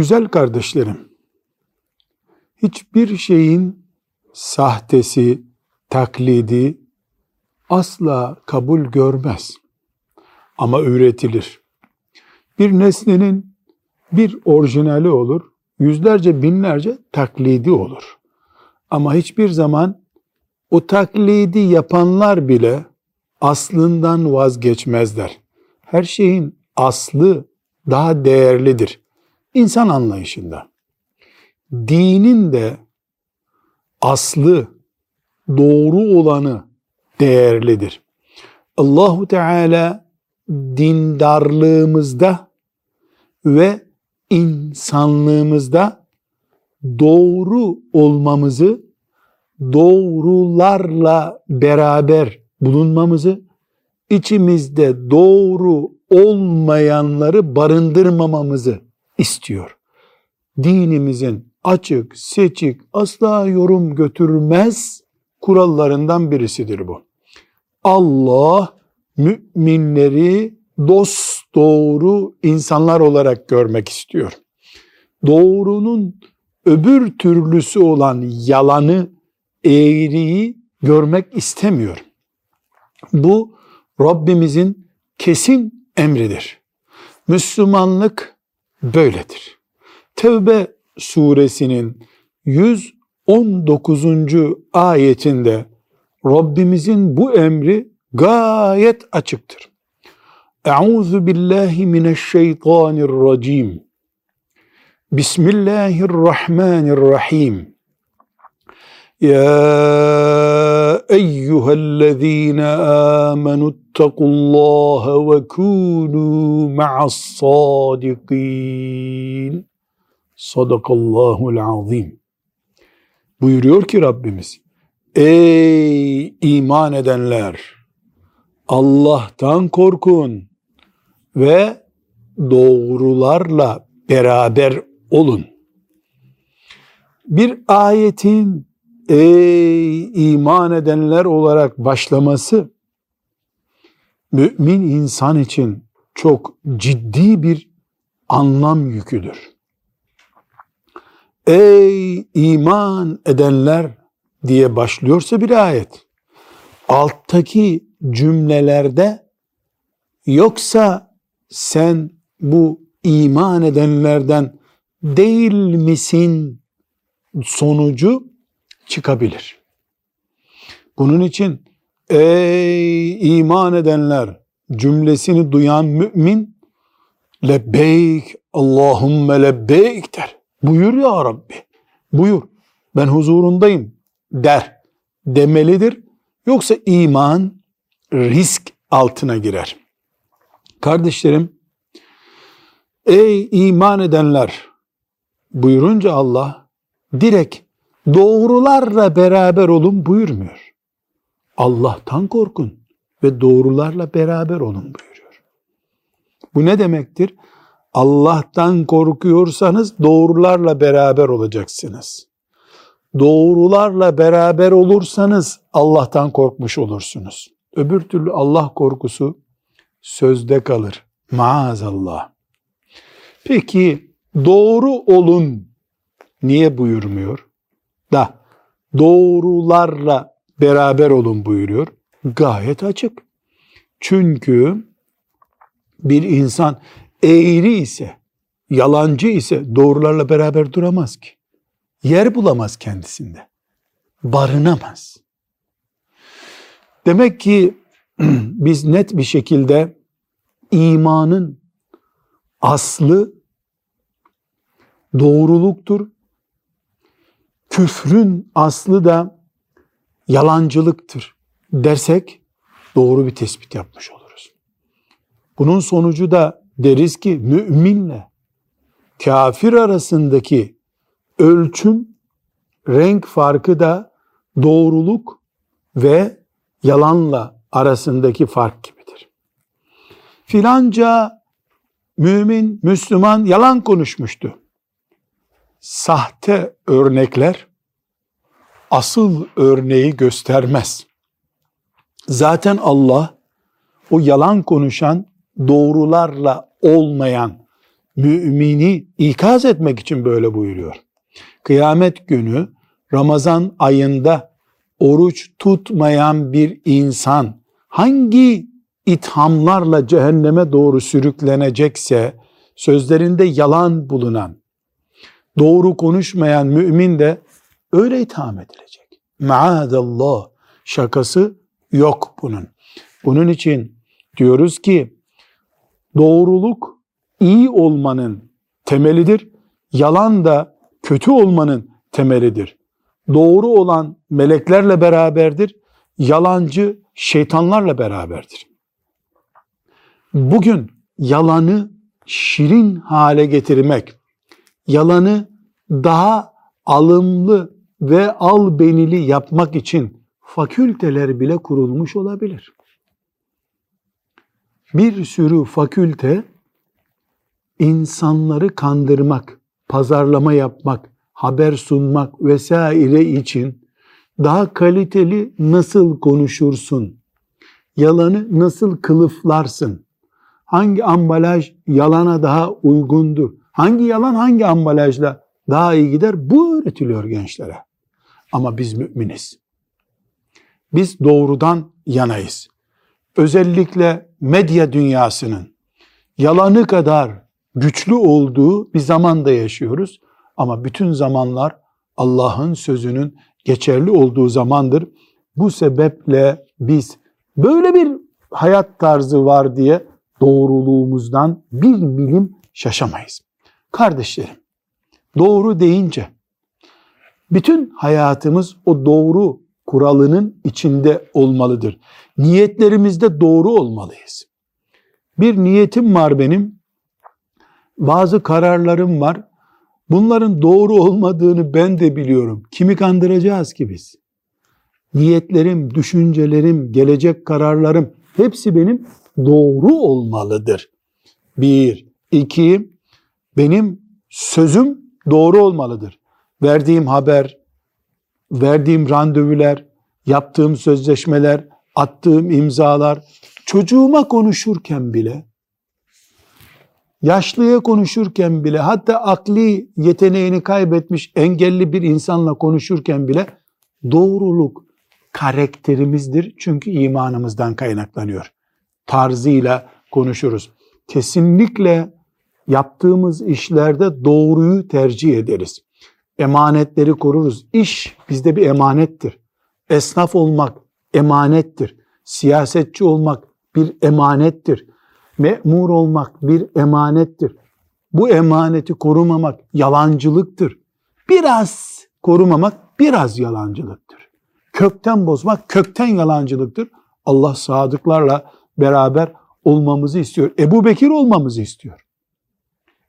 Güzel kardeşlerim, hiçbir şeyin sahtesi, taklidi asla kabul görmez. Ama üretilir. Bir nesnenin bir orijinali olur, yüzlerce binlerce taklidi olur. Ama hiçbir zaman o taklidi yapanlar bile aslından vazgeçmezler. Her şeyin aslı daha değerlidir. İnsan anlayışında. Dinin de aslı, doğru olanı değerlidir. Allahu Teala dindarlığımızda ve insanlığımızda doğru olmamızı, doğrularla beraber bulunmamızı, içimizde doğru olmayanları barındırmamamızı istiyor. Dinimizin açık, seçik, asla yorum götürmez kurallarından birisidir bu. Allah müminleri dost doğru insanlar olarak görmek istiyor. Doğrunun öbür türlüsü olan yalanı, eğriyi görmek istemiyor. Bu Rabbimizin kesin emridir. Müslümanlık böyledir. Tevbe suresinin 119. ayetinde Rabbimizin bu emri gayet açıktır. Euzu billahi mineşşeytanirracim. Bismillahirrahmanirrahim. Ya eyyühellezine amenu ittakullaha ve kûnû ma'as sadikin. Sadakallahul azim. Buyuruyor ki Rabbimiz, Ey iman edenler! Allah'tan korkun ve doğrularla beraber olun. Bir ayetin ey iman edenler olarak başlaması mümin insan için çok ciddi bir anlam yüküdür. Ey iman edenler diye başlıyorsa bir ayet alttaki cümlelerde yoksa sen bu iman edenlerden değil misin sonucu çıkabilir. Bunun için ey iman edenler cümlesini duyan mümin lebbeyk Allahümme lebbeyk der. Buyur ya Rabbi. Buyur. Ben huzurundayım der. Demelidir. Yoksa iman risk altına girer. Kardeşlerim, ey iman edenler buyurunca Allah direkt doğrularla beraber olun buyurmuyor. Allah'tan korkun ve doğrularla beraber olun buyuruyor. Bu ne demektir? Allah'tan korkuyorsanız doğrularla beraber olacaksınız. Doğrularla beraber olursanız Allah'tan korkmuş olursunuz. Öbür türlü Allah korkusu sözde kalır. Maazallah. Peki doğru olun niye buyurmuyor? Da doğrularla beraber olun buyuruyor. Gayet açık. Çünkü bir insan eğri ise, yalancı ise doğrularla beraber duramaz ki. Yer bulamaz kendisinde. Barınamaz. Demek ki biz net bir şekilde imanın aslı doğruluktur. Küfrün aslı da yalancılıktır dersek doğru bir tespit yapmış oluruz. Bunun sonucu da deriz ki müminle kafir arasındaki ölçüm, renk farkı da doğruluk ve yalanla arasındaki fark gibidir. Filanca mümin, Müslüman yalan konuşmuştu. Sahte örnekler asıl örneği göstermez. Zaten Allah o yalan konuşan, doğrularla olmayan mümini ikaz etmek için böyle buyuruyor. Kıyamet günü Ramazan ayında oruç tutmayan bir insan hangi ithamlarla cehenneme doğru sürüklenecekse sözlerinde yalan bulunan, doğru konuşmayan mümin de öyle itham edilecek. Maadallah şakası yok bunun. Bunun için diyoruz ki doğruluk iyi olmanın temelidir. Yalan da kötü olmanın temelidir. Doğru olan meleklerle beraberdir. Yalancı şeytanlarla beraberdir. Bugün yalanı şirin hale getirmek, yalanı daha alımlı ve albenili yapmak için fakülteler bile kurulmuş olabilir. Bir sürü fakülte insanları kandırmak, pazarlama yapmak, haber sunmak vesaire için daha kaliteli nasıl konuşursun, yalanı nasıl kılıflarsın, hangi ambalaj yalana daha uygundur, hangi yalan hangi ambalajla daha iyi gider bu öğretiliyor gençlere. Ama biz müminiz. Biz doğrudan yanayız. Özellikle medya dünyasının yalanı kadar güçlü olduğu bir zamanda yaşıyoruz. Ama bütün zamanlar Allah'ın sözünün geçerli olduğu zamandır. Bu sebeple biz böyle bir hayat tarzı var diye doğruluğumuzdan bir milim şaşamayız. Kardeşlerim, doğru deyince bütün hayatımız o doğru kuralının içinde olmalıdır. Niyetlerimizde doğru olmalıyız. Bir niyetim var benim, bazı kararlarım var. Bunların doğru olmadığını ben de biliyorum. Kimi kandıracağız ki biz? Niyetlerim, düşüncelerim, gelecek kararlarım hepsi benim doğru olmalıdır. Bir, iki, benim sözüm doğru olmalıdır. Verdiğim haber, verdiğim randevular, yaptığım sözleşmeler, attığım imzalar, çocuğuma konuşurken bile yaşlıya konuşurken bile hatta akli yeteneğini kaybetmiş engelli bir insanla konuşurken bile doğruluk karakterimizdir. Çünkü imanımızdan kaynaklanıyor. Tarzıyla konuşuruz. Kesinlikle yaptığımız işlerde doğruyu tercih ederiz. Emanetleri koruruz. İş bizde bir emanettir. Esnaf olmak emanettir. Siyasetçi olmak bir emanettir memur olmak bir emanettir. Bu emaneti korumamak yalancılıktır. Biraz korumamak biraz yalancılıktır. Kökten bozmak kökten yalancılıktır. Allah sadıklarla beraber olmamızı istiyor. Ebu Bekir olmamızı istiyor.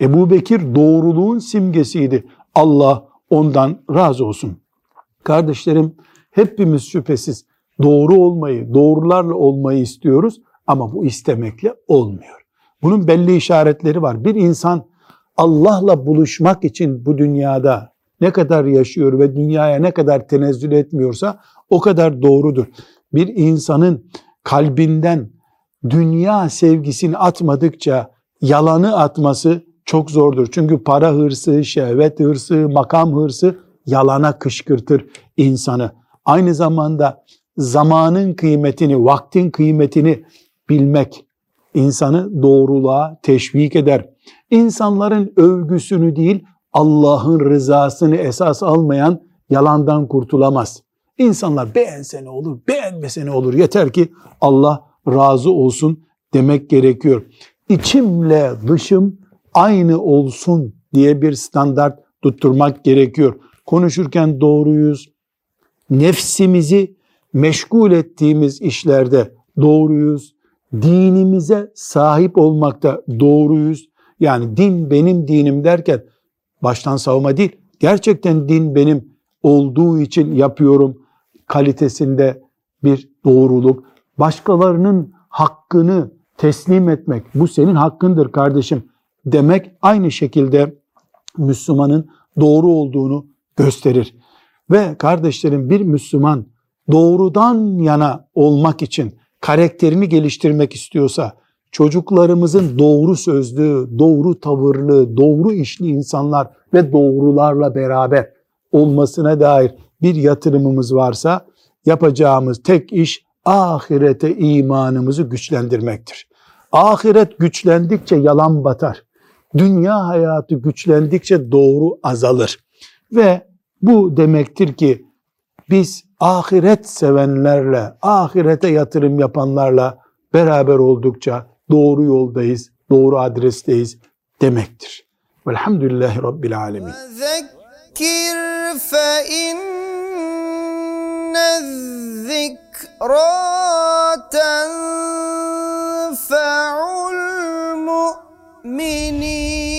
Ebu Bekir doğruluğun simgesiydi. Allah ondan razı olsun. Kardeşlerim hepimiz şüphesiz doğru olmayı, doğrularla olmayı istiyoruz. Ama bu istemekle olmuyor. Bunun belli işaretleri var. Bir insan Allah'la buluşmak için bu dünyada ne kadar yaşıyor ve dünyaya ne kadar tenezzül etmiyorsa o kadar doğrudur. Bir insanın kalbinden dünya sevgisini atmadıkça yalanı atması çok zordur. Çünkü para hırsı, şehvet hırsı, makam hırsı yalana kışkırtır insanı. Aynı zamanda zamanın kıymetini, vaktin kıymetini bilmek insanı doğruluğa teşvik eder. İnsanların övgüsünü değil Allah'ın rızasını esas almayan yalandan kurtulamaz. İnsanlar beğense ne olur, beğenmese ne olur. Yeter ki Allah razı olsun demek gerekiyor. İçimle dışım aynı olsun diye bir standart tutturmak gerekiyor. Konuşurken doğruyuz. Nefsimizi meşgul ettiğimiz işlerde doğruyuz dinimize sahip olmakta doğruyuz. Yani din benim dinim derken baştan savma değil. Gerçekten din benim olduğu için yapıyorum kalitesinde bir doğruluk. Başkalarının hakkını teslim etmek, bu senin hakkındır kardeşim demek aynı şekilde Müslümanın doğru olduğunu gösterir. Ve kardeşlerim bir Müslüman doğrudan yana olmak için karakterini geliştirmek istiyorsa çocuklarımızın doğru sözlü, doğru tavırlı, doğru işli insanlar ve doğrularla beraber olmasına dair bir yatırımımız varsa yapacağımız tek iş ahirete imanımızı güçlendirmektir. Ahiret güçlendikçe yalan batar dünya hayatı güçlendikçe doğru azalır. Ve bu demektir ki biz ahiret sevenlerle, ahirete yatırım yapanlarla beraber oldukça doğru yoldayız, doğru adresteyiz demektir. Velhamdülillahi Rabbil Alemin. Zekir fe inne zikrâ tenfe'ûn mini